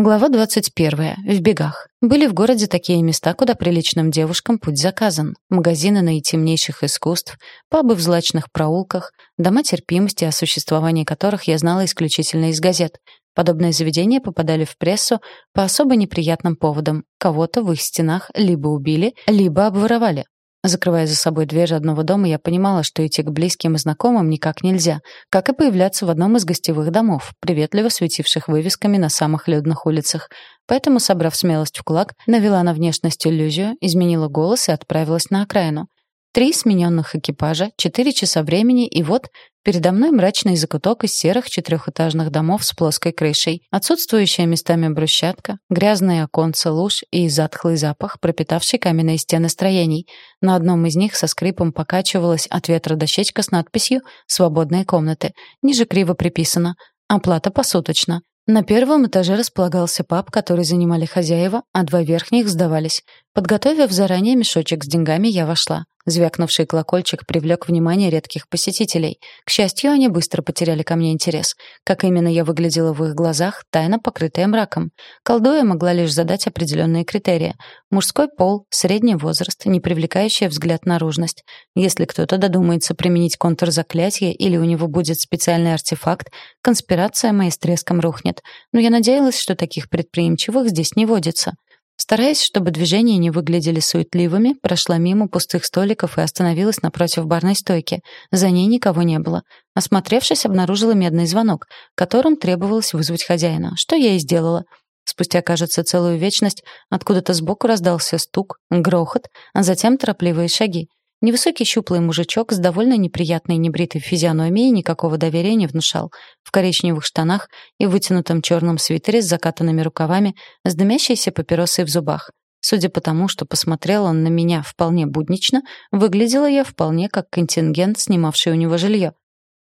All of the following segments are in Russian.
Глава 21. В бегах. Были в городе такие места, куда приличным девушкам путь заказан. Магазины наитемнейших искусств, пабы в злачных проулках, дома терпимости, о существовании которых я знала исключительно из газет. Подобные заведения попадали в прессу по особо неприятным поводам. Кого-то в их стенах либо убили, либо обворовали. Закрывая за собой дверь одного дома, я понимала, что идти к близким и знакомым никак нельзя, как и появляться в одном из гостевых домов, приветливо светивших вывесками на самых людных улицах. Поэтому, собрав смелость в кулак, навела на внешность иллюзию, изменила голос и отправилась на окраину. Три смененных экипажа, четыре часа времени, и вот передо мной мрачный закуток из серых четырехэтажных домов с плоской крышей, отсутствующая местами брусчатка, грязные оконца луж и затхлый запах, пропитавший каменные стены строений. На одном из них со скрипом покачивалась от ветра дощечка с надписью «Свободные комнаты». Ниже криво приписано «Оплата посуточно». На первом этаже располагался паб, который занимали хозяева, а два верхних сдавались. Подготовив заранее мешочек с деньгами, я вошла. Звякнувший колокольчик привлек внимание редких посетителей. К счастью, они быстро потеряли ко мне интерес. Как именно я выглядела в их глазах, тайна покрытая мраком. Колдуя могла лишь задать определенные критерии. Мужской пол, средний возраст, не привлекающая взгляд наружность. Если кто-то додумается применить контрзаклятие или у него будет специальный артефакт, конспирация моей с треском рухнет. Но я надеялась, что таких предприимчивых здесь не водится. Стараясь, чтобы движения не выглядели суетливыми, прошла мимо пустых столиков и остановилась напротив барной стойки. За ней никого не было. Осмотревшись, обнаружила медный звонок, которым требовалось вызвать хозяина, что я и сделала. Спустя, кажется, целую вечность откуда-то сбоку раздался стук, грохот, а затем торопливые шаги. Невысокий щуплый мужичок с довольно неприятной небритой физиономией никакого доверия не внушал. В коричневых штанах и вытянутом черном свитере с закатанными рукавами, с дымящейся папиросой в зубах. Судя по тому, что посмотрел он на меня вполне буднично, выглядела я вполне как контингент, снимавший у него жилье.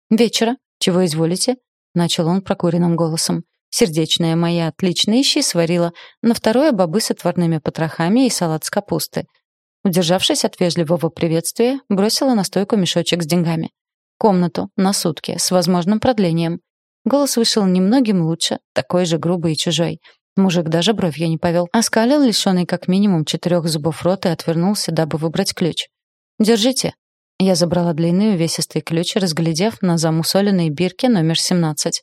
«Вечера. Чего изволите?» — начал он прокуренным голосом. Сердечная моя отлично ищи сварила, на второе бобы с отварными потрохами и салат с капусты. Удержавшись от вежливого приветствия, бросила на стойку мешочек с деньгами. Комнату, на сутки, с возможным продлением. Голос вышел немногим лучше, такой же грубый и чужой. Мужик даже бровью не повел. Оскалил лишённый как минимум четырех зубов рот и отвернулся, дабы выбрать ключ. «Держите». Я забрала длинный увесистый ключ, разглядев на замусоленной бирке номер 17.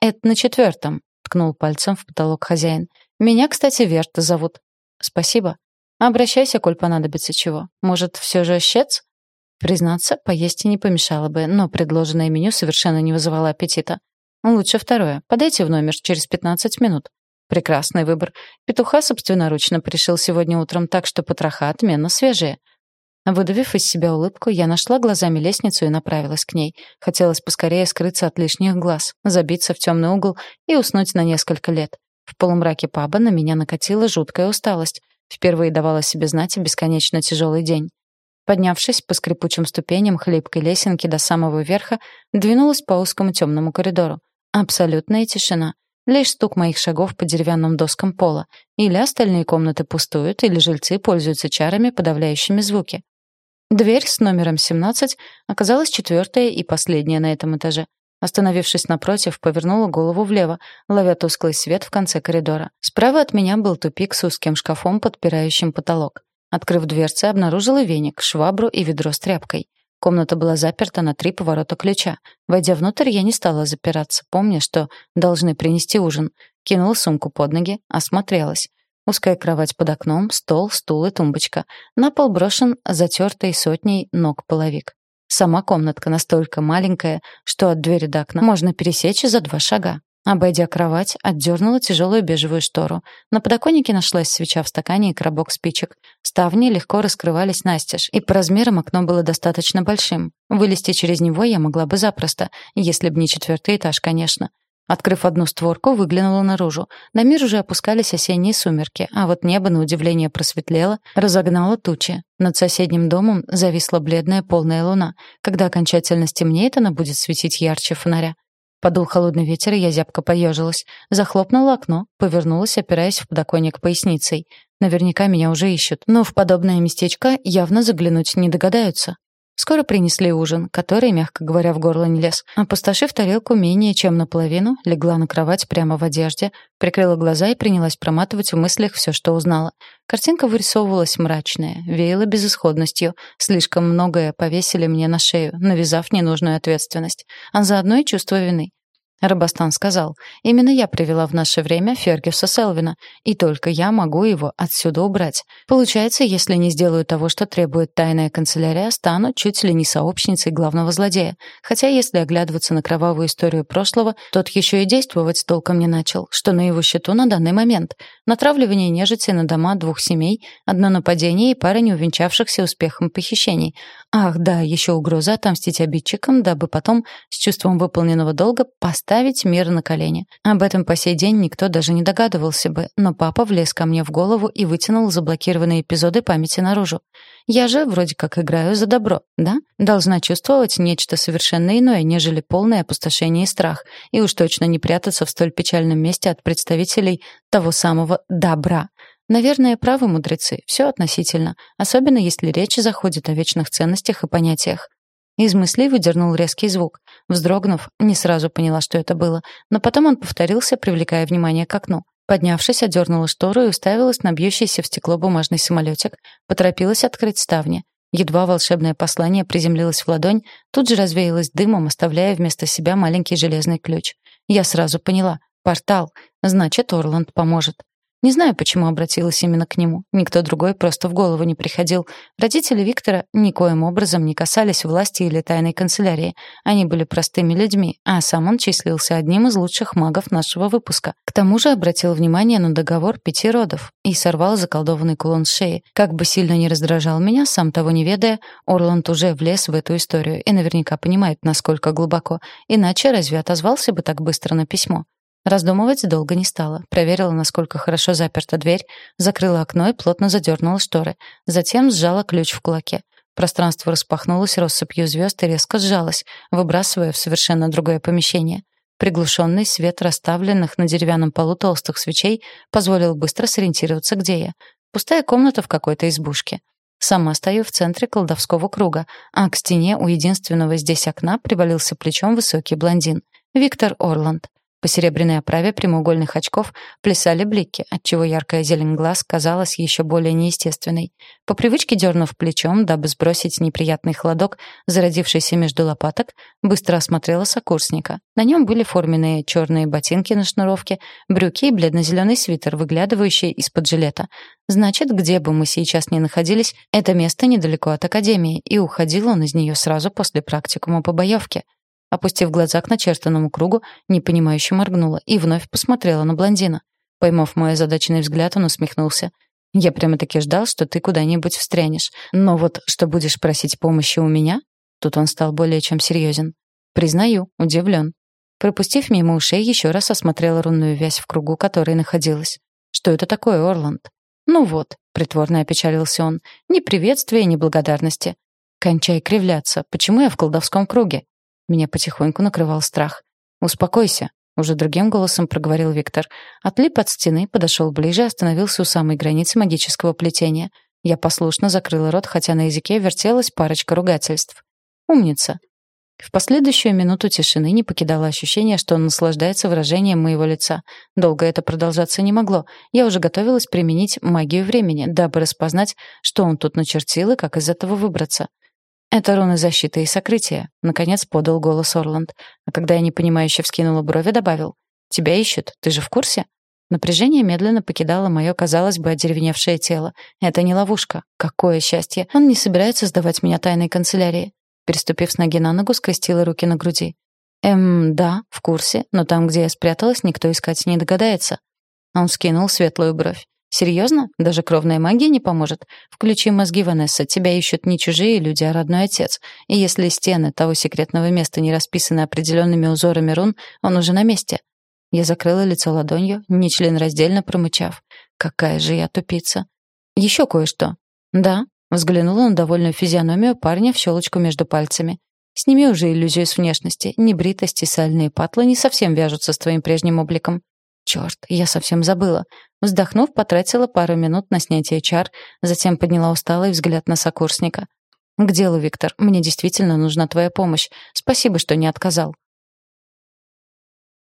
«Это на четвертом», — ткнул пальцем в потолок хозяин. «Меня, кстати, Верта зовут». «Спасибо». Обращайся, коль понадобится чего. Может, все же щец? Признаться, поесть и не помешало бы, но предложенное меню совершенно не вызывало аппетита. Лучше второе. Подайте в номер через 15 минут. Прекрасный выбор. Петуха собственноручно пришил сегодня утром, так что потроха отменно свежие. Выдавив из себя улыбку, я нашла глазами лестницу и направилась к ней. Хотелось поскорее скрыться от лишних глаз, забиться в темный угол и уснуть на несколько лет. В полумраке паба на меня накатила жуткая усталость. Впервые давала себе знать бесконечно тяжелый день. Поднявшись по скрипучим ступеням хлипкой лесенки до самого верха, двинулась по узкому темному коридору. Абсолютная тишина. Лишь стук моих шагов по деревянным доскам пола. Или остальные комнаты пустуют, или жильцы пользуются чарами, подавляющими звуки. Дверь с номером 17 оказалась четвертая и последняя на этом этаже. Остановившись напротив, повернула голову влево, ловя тусклый свет в конце коридора. Справа от меня был тупик с узким шкафом, подпирающим потолок. Открыв дверцы, обнаружила веник, швабру и ведро с тряпкой. Комната была заперта на три поворота ключа. Войдя внутрь, я не стала запираться, помня, что должны принести ужин. Кинула сумку под ноги, осмотрелась. Узкая кровать под окном, стол, стул и тумбочка. На пол брошен затертый сотней ног половик. Сама комнатка настолько маленькая, что от двери до окна можно пересечь за два шага. Обойдя кровать, отдернула тяжелую бежевую штору. На подоконнике нашлась свеча в стакане и коробок спичек. Ставни легко раскрывались настежь, и по размерам окно было достаточно большим. Вылезти через него я могла бы запросто, если б не четвертый этаж, конечно. Открыв одну створку, выглянула наружу. На мир уже опускались осенние сумерки, а вот небо, на удивление, просветлело, разогнало тучи. Над соседним домом зависла бледная полная луна. Когда окончательно стемнеет, она будет светить ярче фонаря. Подул холодный ветер, и я зябко поежилась. Захлопнула окно, повернулась, опираясь в подоконник поясницей. Наверняка меня уже ищут, но в подобное местечко явно заглянуть не догадаются. Скоро принесли ужин, который, мягко говоря, в горло не лез. Опустошив тарелку менее чем наполовину, легла на кровать прямо в одежде, прикрыла глаза и принялась проматывать в мыслях все, что узнала. Картинка вырисовывалась мрачная, веяла безысходностью. Слишком многое повесили мне на шею, навязав ненужную ответственность. А заодно и чувство вины. Рабастан сказал, «Именно я привела в наше время Фергюса Селвина, и только я могу его отсюда убрать. Получается, если не сделаю того, что требует тайная канцелярия, стану чуть ли не сообщницей главного злодея. Хотя, если оглядываться на кровавую историю прошлого, тот еще и действовать толком не начал, что на его счету на данный момент. Натравливание нежити на дома двух семей, одно нападение и пара неувенчавшихся успехом похищений. Ах, да, еще угроза отомстить обидчикам, дабы потом, с чувством выполненного долга, поставить ставить мир на колени. Об этом по сей день никто даже не догадывался бы, но папа влез ко мне в голову и вытянул заблокированные эпизоды памяти наружу. Я же вроде как играю за добро, да? Должна чувствовать нечто совершенно иное, нежели полное опустошение и страх, и уж точно не прятаться в столь печальном месте от представителей того самого добра. Наверное, правы мудрецы, все относительно, особенно если речь заходит о вечных ценностях и понятиях. Из мыслей выдернул резкий звук. Вздрогнув, не сразу поняла, что это было, но потом он повторился, привлекая внимание к окну. Поднявшись, одернула штору и уставилась на бьющийся в стекло бумажный самолетик, поторопилась открыть ставни. Едва волшебное послание приземлилось в ладонь, тут же развеялось дымом, оставляя вместо себя маленький железный ключ. Я сразу поняла. Портал. Значит, Орланд поможет. Не знаю, почему обратилась именно к нему. Никто другой просто в голову не приходил. Родители Виктора никоим образом не касались власти или тайной канцелярии. Они были простыми людьми, а сам он числился одним из лучших магов нашего выпуска. К тому же обратил внимание на договор пяти родов и сорвал заколдованный кулон с шеи. Как бы сильно ни раздражал меня, сам того не ведая, Орланд уже влез в эту историю и наверняка понимает, насколько глубоко. Иначе разве отозвался бы так быстро на письмо? Раздумывать долго не стала. Проверила, насколько хорошо заперта дверь, закрыла окно и плотно задернула шторы. Затем сжала ключ в кулаке. Пространство распахнулось россыпью звезд и резко сжалось, выбрасывая в совершенно другое помещение. Приглушенный свет расставленных на деревянном полу толстых свечей позволил быстро сориентироваться, где я. Пустая комната в какой-то избушке. Сама стою в центре колдовского круга, а к стене у единственного здесь окна привалился плечом высокий блондин. Виктор Орланд. По серебряной оправе прямоугольных очков плясали блики, отчего яркая зелень глаз казалась еще более неестественной. По привычке дернув плечом, дабы сбросить неприятный холодок, зародившийся между лопаток, быстро осмотрела сокурсника. На нем были форменные черные ботинки на шнуровке, брюки и бледно-зеленый свитер, выглядывающий из-под жилета. Значит, где бы мы сейчас ни находились, это место недалеко от академии, и уходил он из нее сразу после практикума по боевке. Опустив глаза к начертанному кругу, непонимающе моргнула и вновь посмотрела на блондина. Поймав мой озадаченный взгляд, он усмехнулся. «Я прямо-таки ждал, что ты куда-нибудь встрянешь. Но вот что будешь просить помощи у меня?» Тут он стал более чем серьезен. «Признаю, удивлен». Пропустив мимо ушей, еще раз осмотрела рунную вязь в кругу, которой находилась. «Что это такое, Орланд?» «Ну вот», — притворно опечалился он, — «ни приветствия, ни благодарности». «Кончай кривляться. Почему я в колдовском круге?» Меня потихоньку накрывал страх. «Успокойся», — уже другим голосом проговорил Виктор. Отлип от стены, подошел ближе, остановился у самой границы магического плетения. Я послушно закрыла рот, хотя на языке вертелась парочка ругательств. «Умница». В последующую минуту тишины не покидало ощущение, что он наслаждается выражением моего лица. Долго это продолжаться не могло. Я уже готовилась применить магию времени, дабы распознать, что он тут начертил и как из этого выбраться. «Это руны защиты и сокрытия», — наконец подал голос Орланд. А когда я непонимающе вскинула брови, добавил. «Тебя ищут, ты же в курсе?» Напряжение медленно покидало мое, казалось бы, одеревеневшее тело. Это не ловушка. Какое счастье! Он не собирается сдавать меня тайной канцелярии. Переступив с ноги на ногу, скрестила руки на груди. «Эм, да, в курсе, но там, где я спряталась, никто искать не догадается». Он скинул светлую бровь. Серьезно? Даже кровная магия не поможет? Включи мозги, Ванесса. Тебя ищут не чужие люди, а родной отец. И если стены того секретного места не расписаны определенными узорами рун, он уже на месте. Я закрыла лицо ладонью, нечленораздельно промычав. Какая же я тупица. Еще кое-что. Да, взглянула на довольную физиономию парня в щелочку между пальцами. Сними уже иллюзию с внешности. Небритость и сальные патлы не совсем вяжутся с твоим прежним обликом. Черт, я совсем забыла. Вздохнув, потратила пару минут на снятие чар, затем подняла усталый взгляд на сокурсника. «К делу, Виктор. Мне действительно нужна твоя помощь. Спасибо, что не отказал».